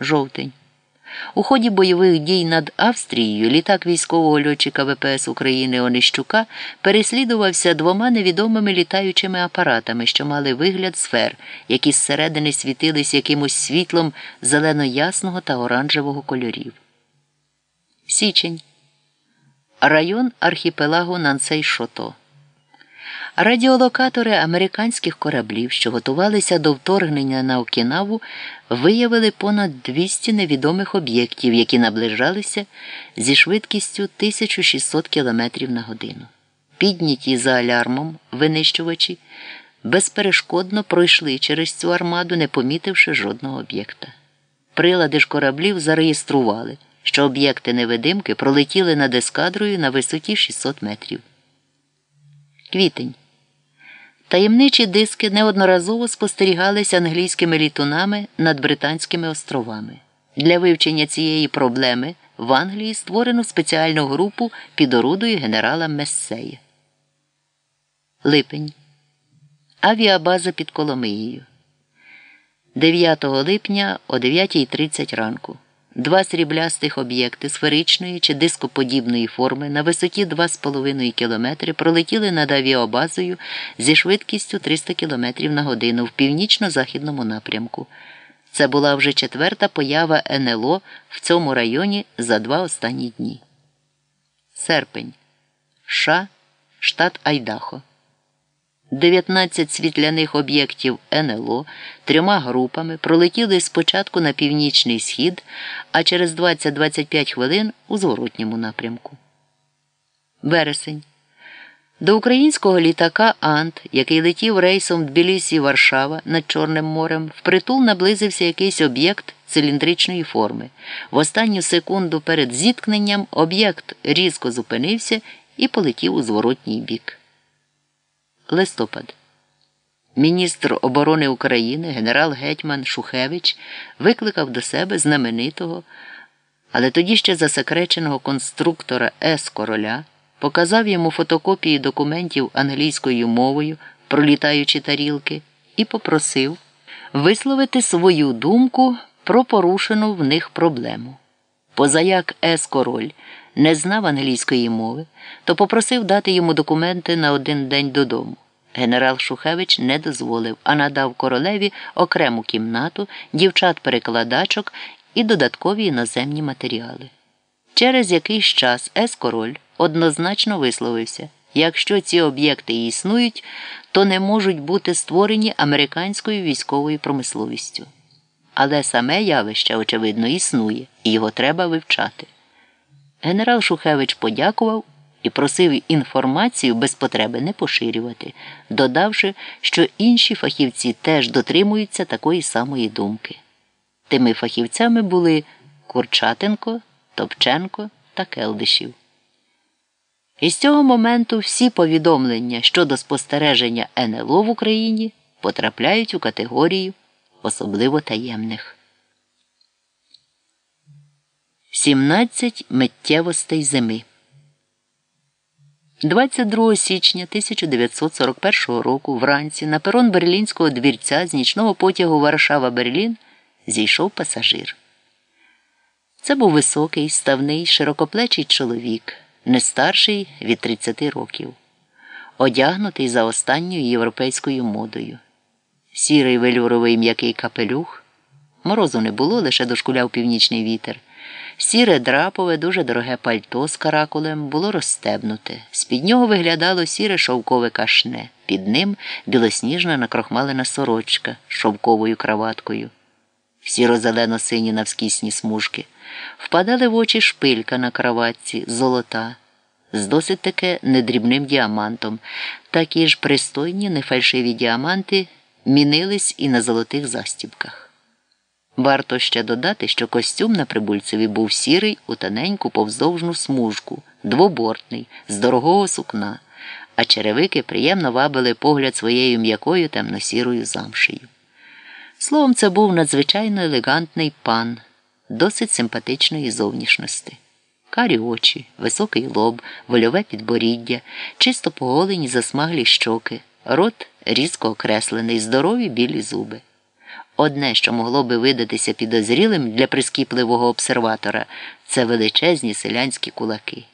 Жовтень. У ході бойових дій над Австрією літак військового льотчика ВПС України Онищука переслідувався двома невідомими літаючими апаратами, що мали вигляд сфер, які зсередини світились якимось світлом зелено-ясного та оранжевого кольорів. Січень. Район архіпелагу Нансей Шото. Радіолокатори американських кораблів, що готувалися до вторгнення на Окінаву, виявили понад 200 невідомих об'єктів, які наближалися зі швидкістю 1600 км на годину. Підняті за алярмом винищувачі безперешкодно пройшли через цю армаду, не помітивши жодного об'єкта. Прилади ж кораблів зареєстрували, що об'єкти невидимки пролетіли над ескадрою на висоті 600 метрів. Квітень. Таємничі диски неодноразово спостерігалися англійськими літунами над Британськими островами. Для вивчення цієї проблеми в Англії створено спеціальну групу під орудою генерала Мессея. Липень. Авіабаза під Коломиєю. 9 липня о 9.30 ранку. Два сріблястих об'єкти сферичної чи дископодібної форми на висоті 2,5 км пролетіли над авіабазою зі швидкістю 300 км на годину в північно-західному напрямку. Це була вже четверта поява НЛО в цьому районі за два останні дні. Серпень. США, штат Айдахо. 19 світляних об'єктів НЛО трьома групами пролетіли спочатку на північний схід, а через 20-25 хвилин у зворотньому напрямку. Вересень. До українського літака Ант, який летів рейсом Тбілісі Варшава над Чорним морем, впритул наблизився якийсь об'єкт циліндричної форми. В останню секунду перед зіткненням об'єкт різко зупинився і полетів у зворотній бік. Листопад. Міністр оборони України генерал гетьман Шухевич викликав до себе знаменитого, але тоді ще засекреченого конструктора С. Короля, показав йому фотокопії документів англійською мовою про літаючі тарілки і попросив висловити свою думку про порушену в них проблему. Позаяк С. Король не знав англійської мови, то попросив дати йому документи на один день додому. Генерал Шухевич не дозволив, а надав королеві окрему кімнату, дівчат-перекладачок і додаткові іноземні матеріали. Через якийсь час С. Король однозначно висловився якщо ці об'єкти існують, то не можуть бути створені американською військовою промисловістю. Але саме явище, очевидно, існує, і його треба вивчати. Генерал Шухевич подякував і просив інформацію без потреби не поширювати, додавши, що інші фахівці теж дотримуються такої самої думки. Тими фахівцями були Курчатенко, Топченко та Келдишів. І з цього моменту всі повідомлення щодо спостереження НЛО в Україні потрапляють у категорію особливо таємних. 17 миттєвостей зими. 22 січня 1941 року вранці на перон берлінського двірця з нічного потягу Варшава Берлін зійшов пасажир. Це був високий, ставний, широкоплечий чоловік, не старший від 30 років, одягнутий за останньою європейською модою. Сірий велюровий м'який капелюх. Морозу не було, лише дошкуляв північний вітер. Сіре драпове, дуже дороге пальто з каракулем було розстебнуте. З-під нього виглядало сіре шовкове кашне, під ним білосніжна накрохмалена сорочка з шовковою краваткою. Сіро-зелено сині навскісні смужки. Впадали в очі шпилька на краватці, золота, з досить таки недрібним діамантом. Такі ж пристойні, нефальшиві діаманти мінились і на золотих застібках. Варто ще додати, що костюм на прибульцеві був сірий у тоненьку повздовжну смужку, двобортний, з дорогого сукна, а черевики приємно вабили погляд своєю м'якою темно-сірою замшею. Словом, це був надзвичайно елегантний пан, досить симпатичної зовнішності. Карі очі, високий лоб, вольове підборіддя, чисто поголені засмаглі щоки, рот різко окреслений, здорові білі зуби. Одне, що могло би видатися підозрілим для прискіпливого обсерватора, це величезні селянські кулаки.